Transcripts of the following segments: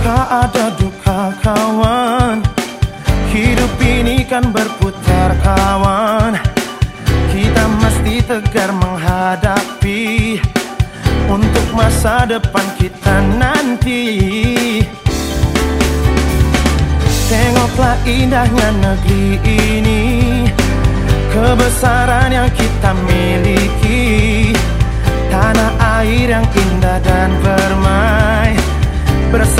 duha ada duka kawan? Hidup ini kan berputar kawan. Kita mesti tegar menghadapi Untuk masa depan kita nanti. Tengoklah indahnya negeri ini Kebesaran yang kita miliki. Tanah air yang indah dan bersih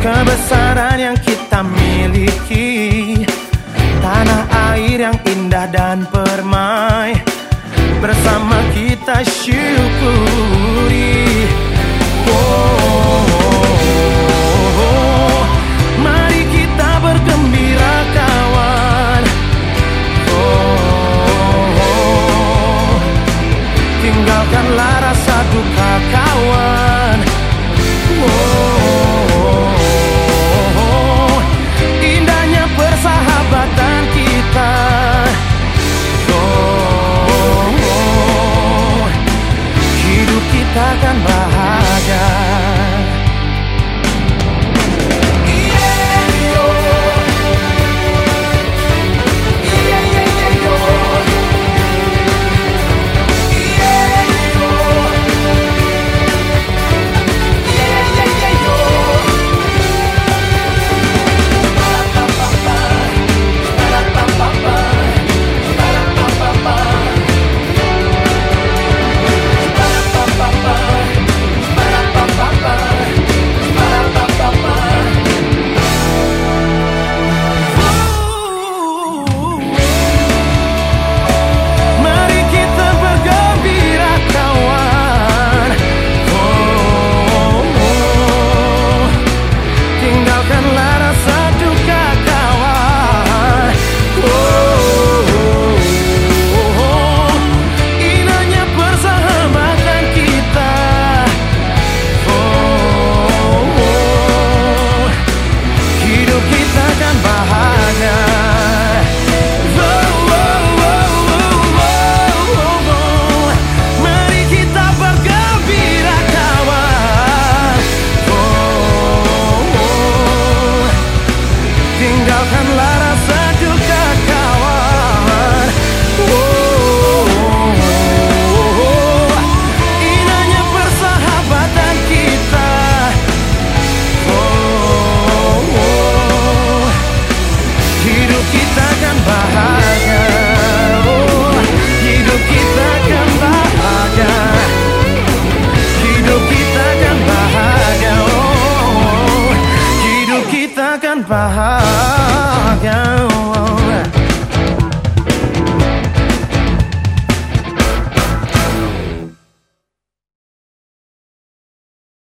kebesaran yang kita miliki. Tanah air yang indah dan permai Bersama kita syukuri katakan My heart.